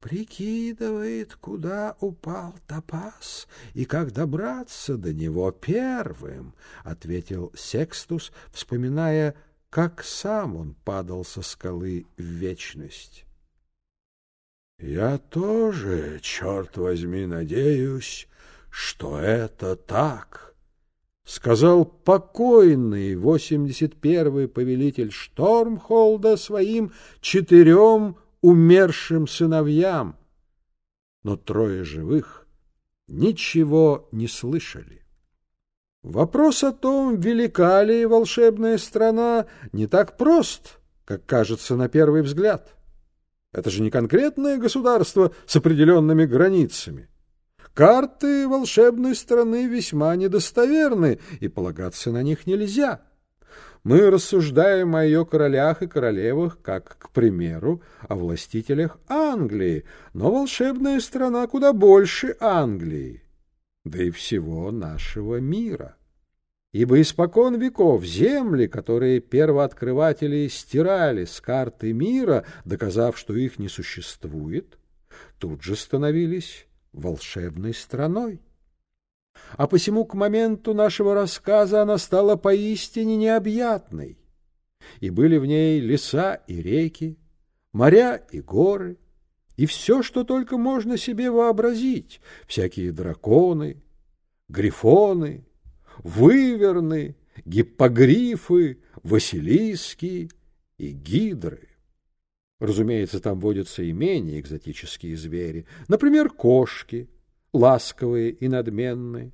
прикидывает, куда упал топаз и как добраться до него первым, — ответил Секстус, вспоминая, как сам он падал со скалы в вечность. — Я тоже, черт возьми, надеюсь, что это так, — сказал покойный восемьдесят первый повелитель Штормхолда своим четырем умершим сыновьям, но трое живых ничего не слышали. Вопрос о том, велика ли волшебная страна, не так прост, как кажется на первый взгляд. Это же не конкретное государство с определенными границами. Карты волшебной страны весьма недостоверны, и полагаться на них нельзя. Мы рассуждаем о ее королях и королевах, как, к примеру, о властителях Англии, но волшебная страна куда больше Англии, да и всего нашего мира. Ибо испокон веков земли, которые первооткрыватели стирали с карты мира, доказав, что их не существует, тут же становились волшебной страной а посему к моменту нашего рассказа она стала поистине необъятной. И были в ней леса и реки, моря и горы, и все, что только можно себе вообразить, всякие драконы, грифоны, выверны, гиппогрифы, василиски и гидры. Разумеется, там водятся и менее экзотические звери, например, кошки, ласковые и надменные,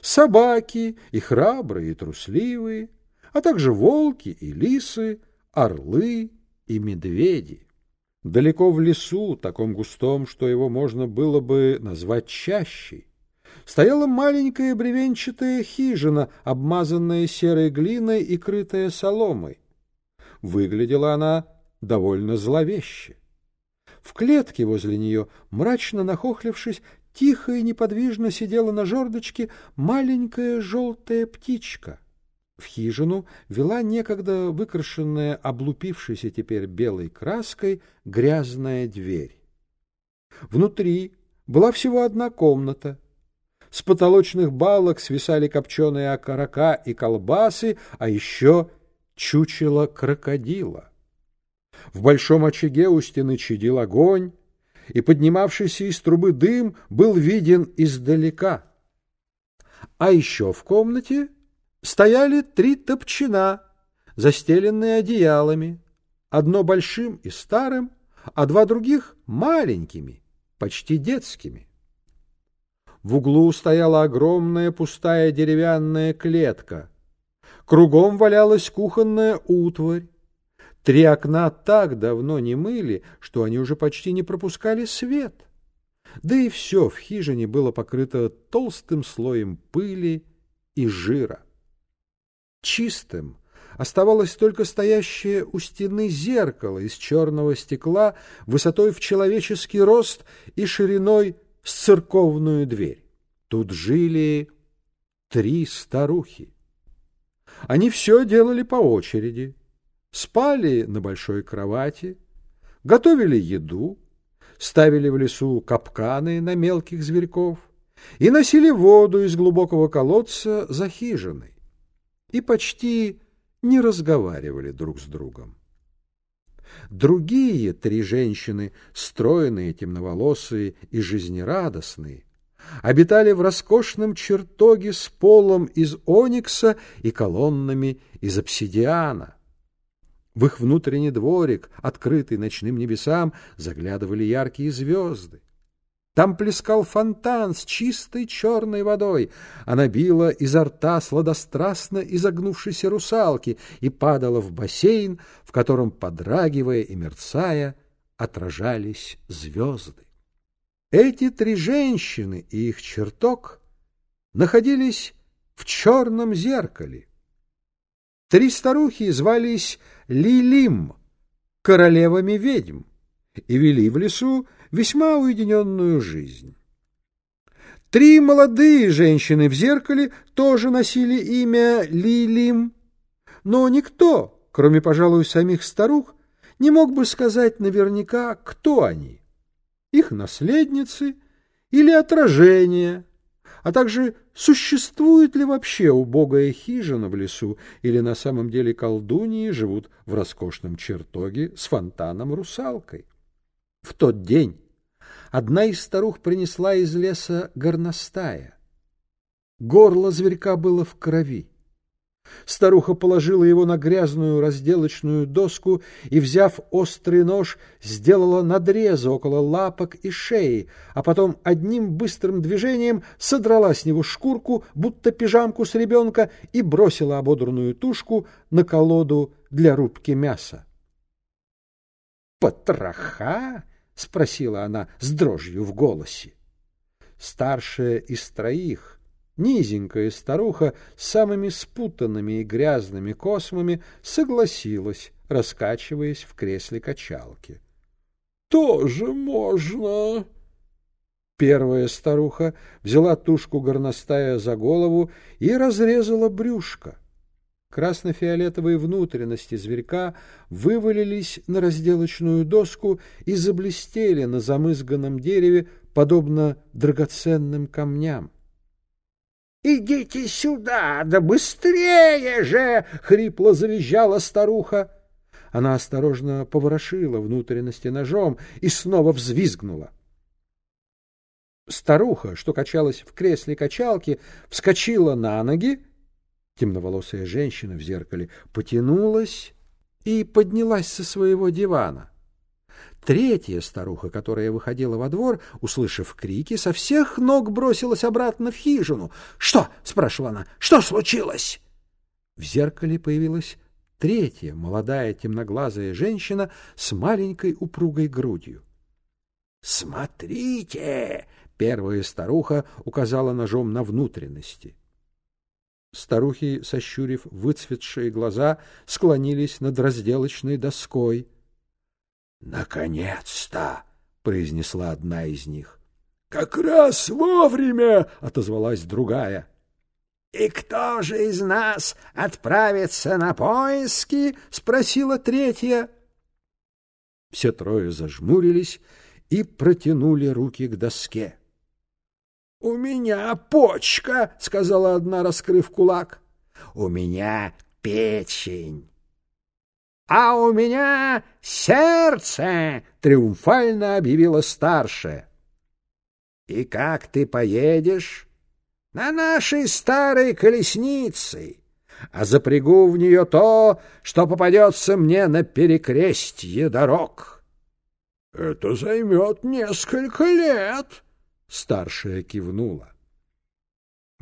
собаки и храбрые и трусливые, а также волки и лисы, орлы и медведи. Далеко в лесу, таком густом, что его можно было бы назвать чащей, стояла маленькая бревенчатая хижина, обмазанная серой глиной и крытая соломой. Выглядела она довольно зловеще. В клетке возле нее, мрачно нахохлившись, Тихо и неподвижно сидела на жердочке маленькая желтая птичка. В хижину вела некогда выкрашенная, облупившейся теперь белой краской, грязная дверь. Внутри была всего одна комната. С потолочных балок свисали копченые окорока и колбасы, а еще чучело крокодила. В большом очаге у стены чадил огонь, и поднимавшийся из трубы дым был виден издалека. А еще в комнате стояли три топчина, застеленные одеялами, одно большим и старым, а два других маленькими, почти детскими. В углу стояла огромная пустая деревянная клетка. Кругом валялась кухонная утварь, Три окна так давно не мыли, что они уже почти не пропускали свет. Да и все в хижине было покрыто толстым слоем пыли и жира. Чистым оставалось только стоящее у стены зеркало из черного стекла высотой в человеческий рост и шириной с церковную дверь. Тут жили три старухи. Они все делали по очереди спали на большой кровати, готовили еду, ставили в лесу капканы на мелких зверьков и носили воду из глубокого колодца за хижиной и почти не разговаривали друг с другом. Другие три женщины, стройные, темноволосые и жизнерадостные, обитали в роскошном чертоге с полом из оникса и колоннами из обсидиана — в их внутренний дворик, открытый ночным небесам, заглядывали яркие звезды. Там плескал фонтан с чистой черной водой. Она била изо рта сладострастно изогнувшейся русалки и падала в бассейн, в котором, подрагивая и мерцая, отражались звезды. Эти три женщины и их чертог находились в черном зеркале. Три старухи звались Лилим, королевами ведьм, и вели в лесу весьма уединенную жизнь. Три молодые женщины в зеркале тоже носили имя Лилим, но никто, кроме, пожалуй, самих старух, не мог бы сказать наверняка, кто они. их наследницы или отражения, а также существует ли вообще убогая хижина в лесу или на самом деле колдуньи живут в роскошном чертоге с фонтаном-русалкой. В тот день одна из старух принесла из леса горностая. Горло зверька было в крови. Старуха положила его на грязную разделочную доску и, взяв острый нож, сделала надрезы около лапок и шеи, а потом одним быстрым движением содрала с него шкурку, будто пижамку с ребенка, и бросила ободранную тушку на колоду для рубки мяса. «Потроха?» — спросила она с дрожью в голосе. Старшая из троих — Низенькая старуха с самыми спутанными и грязными космами согласилась, раскачиваясь в кресле качалки. — Тоже можно. Первая старуха взяла тушку горностая за голову и разрезала брюшко. Красно-фиолетовые внутренности зверька вывалились на разделочную доску и заблестели на замызганном дереве, подобно драгоценным камням. «Идите сюда, да быстрее же!» — хрипло завизжала старуха. Она осторожно поворошила внутренности ножом и снова взвизгнула. Старуха, что качалась в кресле качалки, вскочила на ноги. Темноволосая женщина в зеркале потянулась и поднялась со своего дивана. Третья старуха, которая выходила во двор, услышав крики, со всех ног бросилась обратно в хижину. «Что?» — спрашивала она. «Что случилось?» В зеркале появилась третья молодая темноглазая женщина с маленькой упругой грудью. «Смотрите!» — первая старуха указала ножом на внутренности. Старухи, сощурив выцветшие глаза, склонились над разделочной доской — «Наконец-то!» — произнесла одна из них. «Как раз вовремя!» — отозвалась другая. «И кто же из нас отправится на поиски?» — спросила третья. Все трое зажмурились и протянули руки к доске. «У меня почка!» — сказала одна, раскрыв кулак. «У меня печень!» «А у меня сердце!» — триумфально объявила старшая. «И как ты поедешь?» «На нашей старой колеснице, а запрягу в нее то, что попадется мне на перекрестье дорог». «Это займет несколько лет», — старшая кивнула.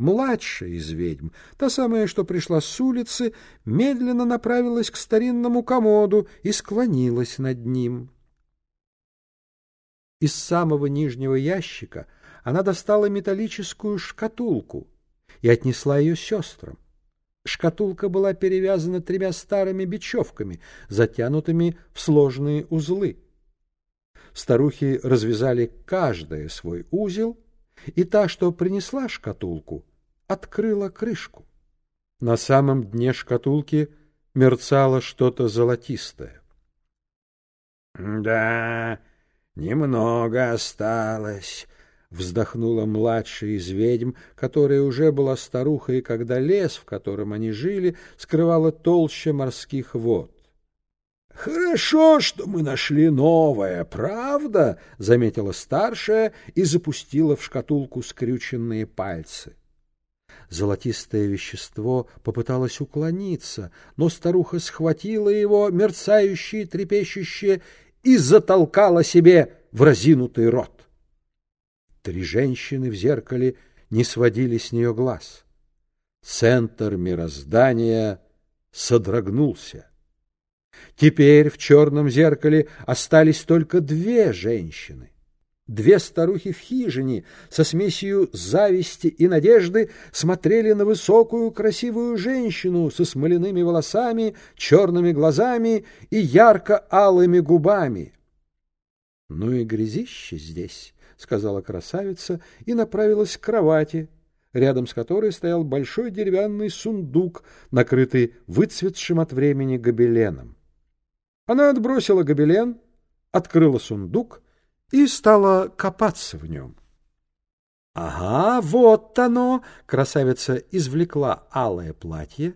Младшая из ведьм, та самая, что пришла с улицы, медленно направилась к старинному комоду и склонилась над ним. Из самого нижнего ящика она достала металлическую шкатулку и отнесла ее сестрам. Шкатулка была перевязана тремя старыми бечевками, затянутыми в сложные узлы. Старухи развязали каждая свой узел, и та, что принесла шкатулку, открыла крышку. На самом дне шкатулки мерцало что-то золотистое. — Да, немного осталось, — вздохнула младшая из ведьм, которая уже была старухой, когда лес, в котором они жили, скрывала толще морских вод. — Хорошо, что мы нашли новое, правда? — заметила старшая и запустила в шкатулку скрюченные пальцы. Золотистое вещество попыталось уклониться, но старуха схватила его, мерцающее, трепещущее, и затолкала себе в разинутый рот. Три женщины в зеркале не сводили с нее глаз. Центр мироздания содрогнулся. Теперь в черном зеркале остались только две женщины. Две старухи в хижине со смесью зависти и надежды смотрели на высокую красивую женщину со смоляными волосами, черными глазами и ярко-алыми губами. — Ну и грязище здесь, — сказала красавица и направилась к кровати, рядом с которой стоял большой деревянный сундук, накрытый выцветшим от времени гобеленом. Она отбросила гобелен, открыла сундук — и стала копаться в нем. Ага, вот оно! Красавица извлекла алое платье,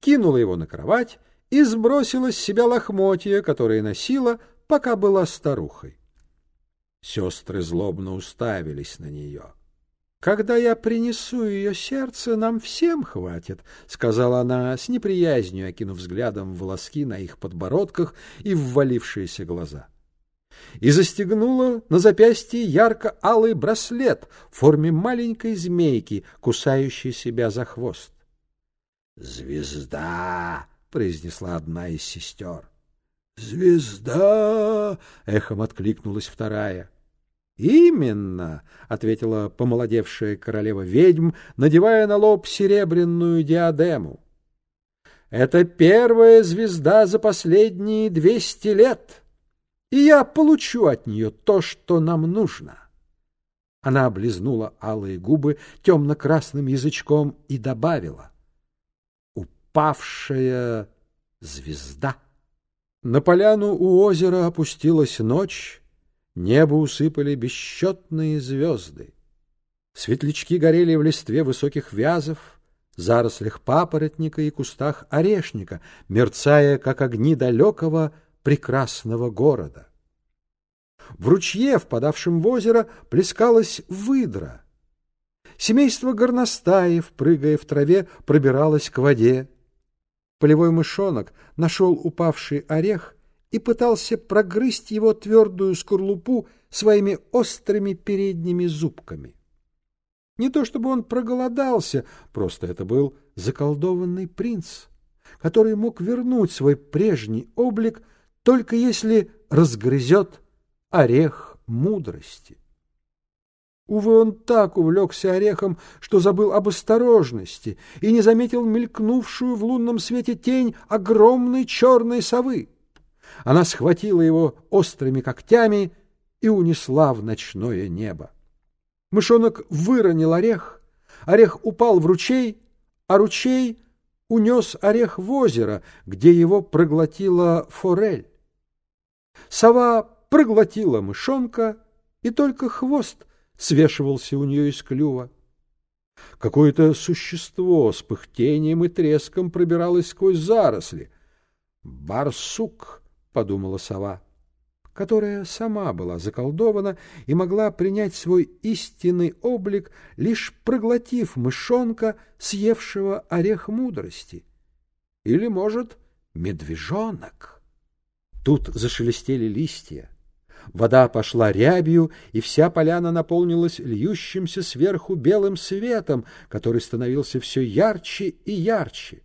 кинула его на кровать и сбросила с себя лохмотья, которые носила, пока была старухой. Сестры злобно уставились на нее. — Когда я принесу ее сердце, нам всем хватит, — сказала она с неприязнью, окинув взглядом волоски на их подбородках и ввалившиеся глаза. И застегнула на запястье ярко-алый браслет в форме маленькой змейки, кусающей себя за хвост. «Звезда!» — произнесла одна из сестер. «Звезда!» — эхом откликнулась вторая. «Именно!» — ответила помолодевшая королева ведьм, надевая на лоб серебряную диадему. «Это первая звезда за последние двести лет, и я получу от нее то, что нам нужно». Она облизнула алые губы темно-красным язычком и добавила. «Упавшая звезда». На поляну у озера опустилась ночь, небо усыпали бесчетные звезды. Светлячки горели в листве высоких вязов, зарослях папоротника и кустах орешника, мерцая, как огни далекого прекрасного города. В ручье, впадавшем в озеро, плескалась выдра. Семейство горностаев, прыгая в траве, пробиралось к воде. Полевой мышонок нашел упавший орех и пытался прогрызть его твердую скорлупу своими острыми передними зубками. Не то чтобы он проголодался, просто это был заколдованный принц, который мог вернуть свой прежний облик только если разгрызет орех мудрости. Увы, он так увлекся орехом, что забыл об осторожности и не заметил мелькнувшую в лунном свете тень огромной черной совы. Она схватила его острыми когтями и унесла в ночное небо. Мышонок выронил орех, орех упал в ручей, а ручей унес орех в озеро, где его проглотила форель. Сова проглотила мышонка, и только хвост свешивался у нее из клюва. Какое-то существо с пыхтением и треском пробиралось сквозь заросли. «Барсук!» — подумала сова, которая сама была заколдована и могла принять свой истинный облик, лишь проглотив мышонка, съевшего орех мудрости. Или, может, медвежонок. Тут зашелестели листья. Вода пошла рябью, и вся поляна наполнилась льющимся сверху белым светом, который становился все ярче и ярче.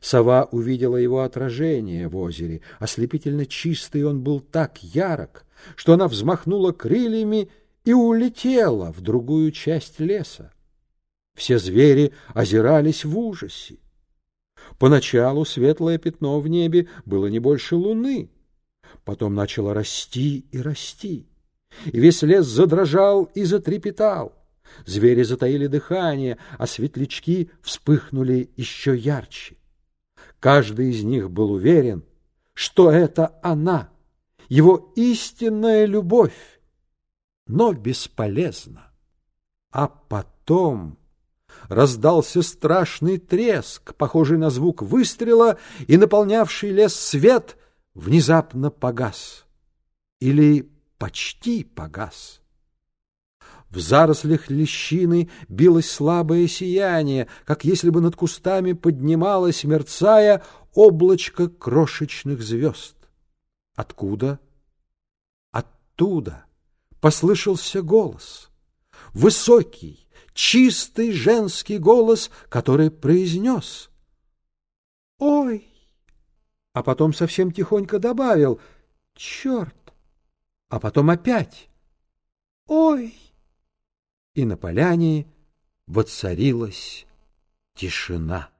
Сова увидела его отражение в озере. Ослепительно чистый он был так ярок, что она взмахнула крыльями и улетела в другую часть леса. Все звери озирались в ужасе. Поначалу светлое пятно в небе было не больше луны, потом начало расти и расти, и весь лес задрожал и затрепетал. Звери затаили дыхание, а светлячки вспыхнули еще ярче. Каждый из них был уверен, что это она, его истинная любовь, но бесполезно. А потом раздался страшный треск, похожий на звук выстрела, и наполнявший лес свет внезапно погас. Или почти погас. В зарослях лещины билось слабое сияние, как если бы над кустами поднималось, мерцая, облачко крошечных звезд. Откуда? Оттуда послышался голос. Высокий, чистый женский голос, который произнес «Ой!» А потом совсем тихонько добавил «Черт!» А потом опять «Ой!» и на поляне воцарилась тишина.